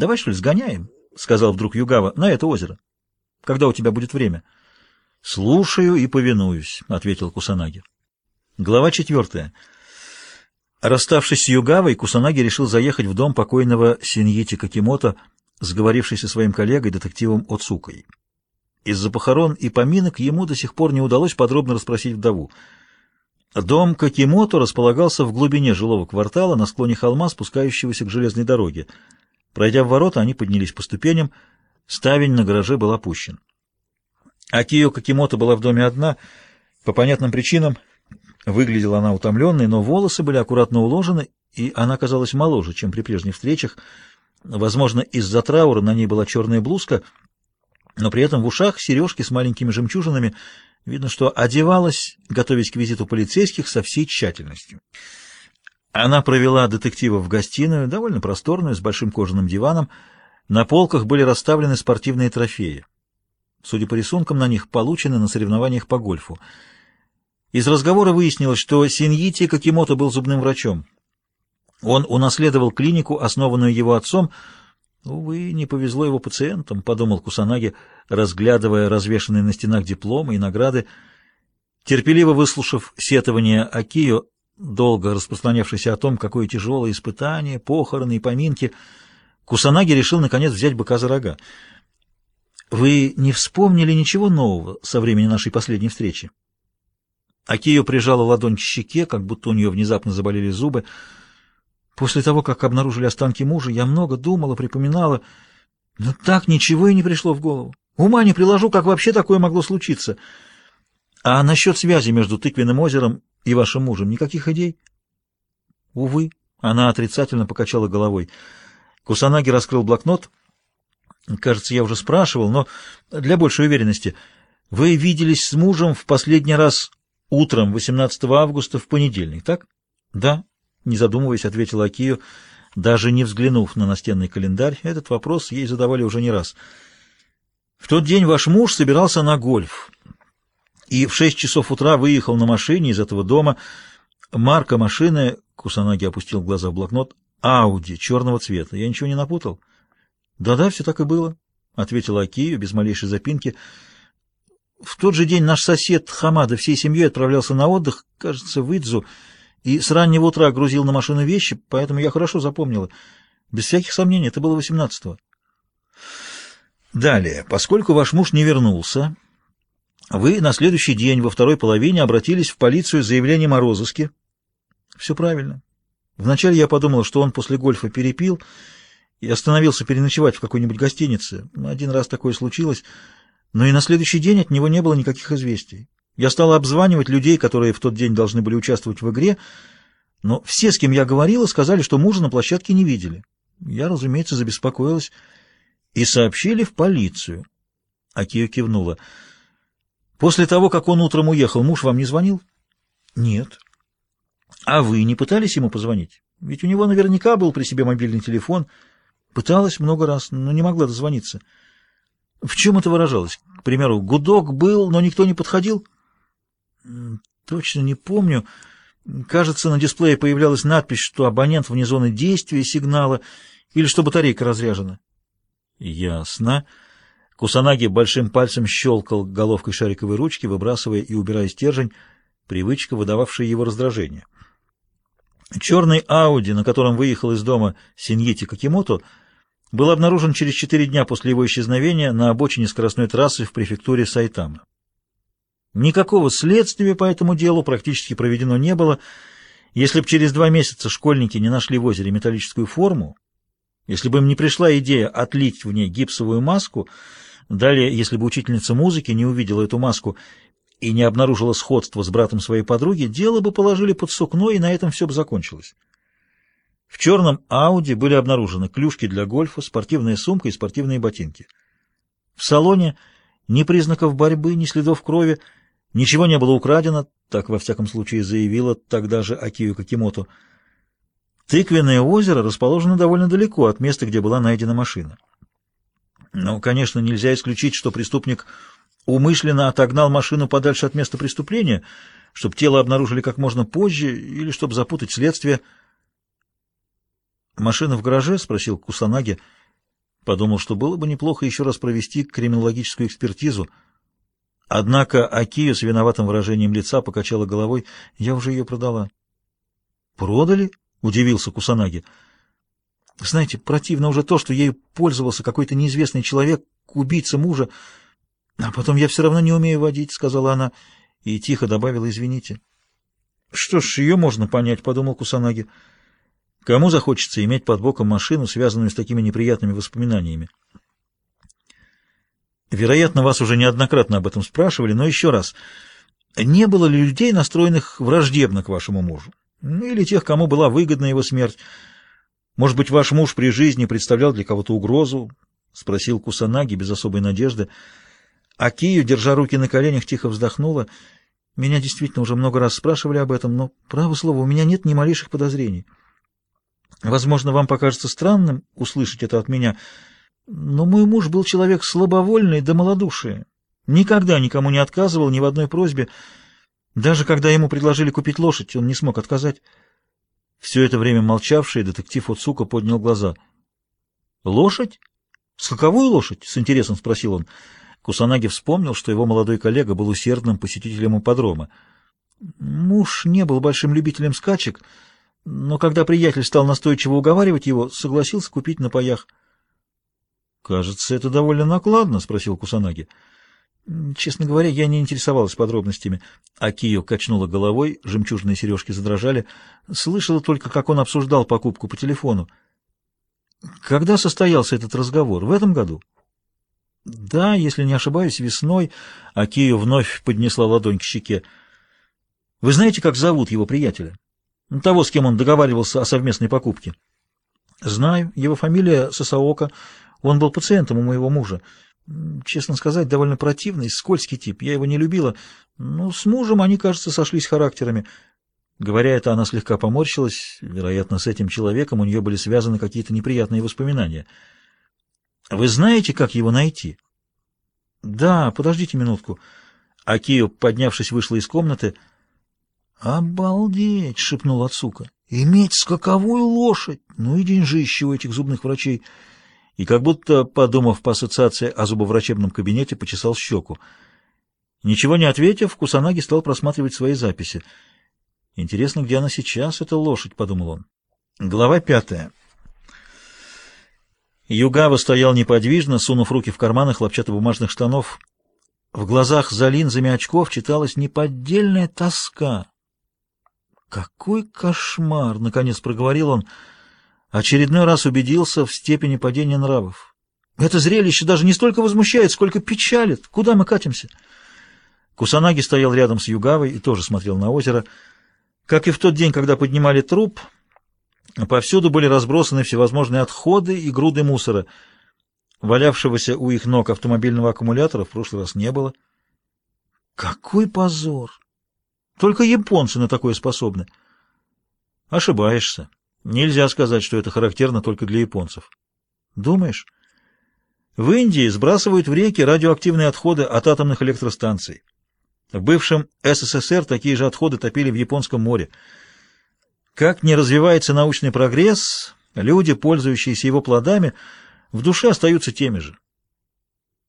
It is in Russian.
«Давай, что ли, сгоняем?» — сказал вдруг Югава. «На это озеро. Когда у тебя будет время?» «Слушаю и повинуюсь», — ответил Кусанаги. Глава четвертая. Расставшись с Югавой, Кусанаги решил заехать в дом покойного Синьити Какимото, сговорившись со своим коллегой, детективом Оцукой. Из-за похорон и поминок ему до сих пор не удалось подробно расспросить вдову. Дом Какимото располагался в глубине жилого квартала на склоне холма, спускающегося к железной дороге. Пройдя в ворота, они поднялись по ступеням, ставень на гараже был опущен. Акио Какимото была в доме одна, по понятным причинам. Выглядела она утомленной, но волосы были аккуратно уложены, и она казалась моложе, чем при прежних встречах. Возможно, из-за траура на ней была черная блузка, но при этом в ушах сережки с маленькими жемчужинами. Видно, что одевалась, готовясь к визиту полицейских, со всей тщательностью. Она провела детектива в гостиную, довольно просторную, с большим кожаным диваном. На полках были расставлены спортивные трофеи. Судя по рисункам, на них получены на соревнованиях по гольфу. Из разговора выяснилось, что Синьити Какимото был зубным врачом. Он унаследовал клинику, основанную его отцом. «Увы, не повезло его пациентам», — подумал Кусанаги, разглядывая развешанные на стенах дипломы и награды. Терпеливо выслушав сетование Акио, долго распространявшийся о том, какое тяжелое испытание, похороны и поминки, Кусанаги решил, наконец, взять быка за рога. «Вы не вспомнили ничего нового со времени нашей последней встречи?» Акио прижала ладонь к щеке, как будто у нее внезапно заболели зубы. «После того, как обнаружили останки мужа, я много думала, припоминала, но так ничего и не пришло в голову. Ума не приложу, как вообще такое могло случиться. А насчет связи между тыквенным озером и вашим мужем никаких идей?» «Увы», — она отрицательно покачала головой. Кусанаги раскрыл блокнот — Кажется, я уже спрашивал, но для большей уверенности. Вы виделись с мужем в последний раз утром 18 августа в понедельник, так? Да, не задумываясь, ответила Акио, даже не взглянув на настенный календарь. Этот вопрос ей задавали уже не раз. В тот день ваш муж собирался на гольф и в шесть часов утра выехал на машине из этого дома. Марка машины, Кусанаги опустил глаза в блокнот, Ауди черного цвета. Я ничего не напутал? «Да-да, все так и было», — ответила Акию без малейшей запинки. «В тот же день наш сосед Хамада всей семьей отправлялся на отдых, кажется, в Идзу, и с раннего утра грузил на машину вещи, поэтому я хорошо запомнила. Без всяких сомнений, это было восемнадцатого». «Далее, поскольку ваш муж не вернулся, вы на следующий день во второй половине обратились в полицию с заявлением о розыске». «Все правильно. Вначале я подумала, что он после гольфа перепил» и остановился переночевать в какой-нибудь гостинице. Один раз такое случилось, но и на следующий день от него не было никаких известий. Я стала обзванивать людей, которые в тот день должны были участвовать в игре, но все, с кем я говорила, сказали, что мужа на площадке не видели. Я, разумеется, забеспокоилась и сообщили в полицию. Акио кивнула. «После того, как он утром уехал, муж вам не звонил?» «Нет». «А вы не пытались ему позвонить? Ведь у него наверняка был при себе мобильный телефон». Пыталась много раз, но не могла дозвониться. В чем это выражалось? К примеру, гудок был, но никто не подходил? Точно не помню. Кажется, на дисплее появлялась надпись, что абонент вне зоны действия сигнала или что батарейка разряжена. Ясно. Кусанаги большим пальцем щелкал головкой шариковой ручки, выбрасывая и убирая стержень, привычка, выдававшая его раздражение. Черный Ауди, на котором выехал из дома Синьити Какимото, был обнаружен через четыре дня после его исчезновения на обочине скоростной трассы в префектуре Сайтама. Никакого следствия по этому делу практически проведено не было. Если бы через два месяца школьники не нашли в озере металлическую форму, если бы им не пришла идея отлить в ней гипсовую маску, далее, если бы учительница музыки не увидела эту маску и не обнаружила сходство с братом своей подруги, дело бы положили под сукно, и на этом все бы закончилось. В черном Ауди были обнаружены клюшки для гольфа, спортивная сумка и спортивные ботинки. В салоне ни признаков борьбы, ни следов крови, ничего не было украдено, так во всяком случае заявила тогда же Акию Какимото. Тыквенное озеро расположено довольно далеко от места, где была найдена машина. Но, конечно, нельзя исключить, что преступник умышленно отогнал машину подальше от места преступления, чтобы тело обнаружили как можно позже или чтобы запутать следствие. «Машина в гараже?» — спросил Кусанаги. Подумал, что было бы неплохо еще раз провести криминологическую экспертизу. Однако Акия с виноватым выражением лица покачала головой. Я уже ее продала. «Продали?» — удивился Кусанаги. «Знаете, противно уже то, что ею пользовался какой-то неизвестный человек, убийца мужа. А потом я все равно не умею водить», — сказала она, и тихо добавила «извините». «Что ж, ее можно понять», — подумал Кусанаги. «Кому захочется иметь под боком машину, связанную с такими неприятными воспоминаниями?» Вероятно, вас уже неоднократно об этом спрашивали, но еще раз. Не было ли людей, настроенных враждебно к вашему мужу? Или тех, кому была выгодна его смерть? Может быть, ваш муж при жизни представлял для кого-то угрозу? Спросил Кусанаги без особой надежды. А Кию, держа руки на коленях, тихо вздохнула. Меня действительно уже много раз спрашивали об этом, но, право слово, у меня нет ни малейших подозрений. Возможно, вам покажется странным услышать это от меня, но мой муж был человек слабовольный да малодушие. Никогда никому не отказывал ни в одной просьбе. Даже когда ему предложили купить лошадь, он не смог отказать. Все это время молчавший детектив Оцука поднял глаза. «Лошадь? Скаковую лошадь?» — с интересом спросил он. Кусанаги вспомнил, что его молодой коллега был усердным посетителем ипподрома. Муж не был большим любителем скачек, но когда приятель стал настойчиво уговаривать его, согласился купить на паях. «Кажется, это довольно накладно», — спросил Кусанаги. Честно говоря, я не интересовалась подробностями. Акио качнула головой, жемчужные сережки задрожали. Слышала только, как он обсуждал покупку по телефону. Когда состоялся этот разговор? В этом году? Да, если не ошибаюсь, весной. Акио вновь поднесла ладонь к щеке. Вы знаете, как зовут его приятеля? Того, с кем он договаривался о совместной покупке? Знаю. Его фамилия Сасаока. Он был пациентом у моего мужа. Честно сказать, довольно противный, скользкий тип. Я его не любила. Но с мужем они, кажется, сошлись характерами. Говоря это, она слегка поморщилась. Вероятно, с этим человеком у нее были связаны какие-то неприятные воспоминания. «Вы знаете, как его найти?» «Да, подождите минутку». Акио, поднявшись, вышла из комнаты. «Обалдеть!» — шепнул Ацука. «Иметь скаковую лошадь! Ну и деньжище у этих зубных врачей!» И как будто, подумав по ассоциации о зубоврачебном кабинете, почесал щеку. Ничего не ответив, Кусанаги стал просматривать свои записи. «Интересно, где она сейчас, эта лошадь?» — подумал он. Глава пятая. Югава стоял неподвижно, сунув руки в карманы хлопчатобумажных штанов. В глазах за линзами очков читалась неподдельная тоска. «Какой кошмар!» — наконец проговорил он — очередной раз убедился в степени падения нравов. Это зрелище даже не столько возмущает, сколько печалит. Куда мы катимся? Кусанаги стоял рядом с Югавой и тоже смотрел на озеро. Как и в тот день, когда поднимали труп, повсюду были разбросаны всевозможные отходы и груды мусора. Валявшегося у их ног автомобильного аккумулятора в прошлый раз не было. Какой позор! Только японцы на такое способны. Ошибаешься. Нельзя сказать, что это характерно только для японцев. Думаешь? В Индии сбрасывают в реки радиоактивные отходы от атомных электростанций. В бывшем СССР такие же отходы топили в Японском море. Как не развивается научный прогресс, люди, пользующиеся его плодами, в душе остаются теми же.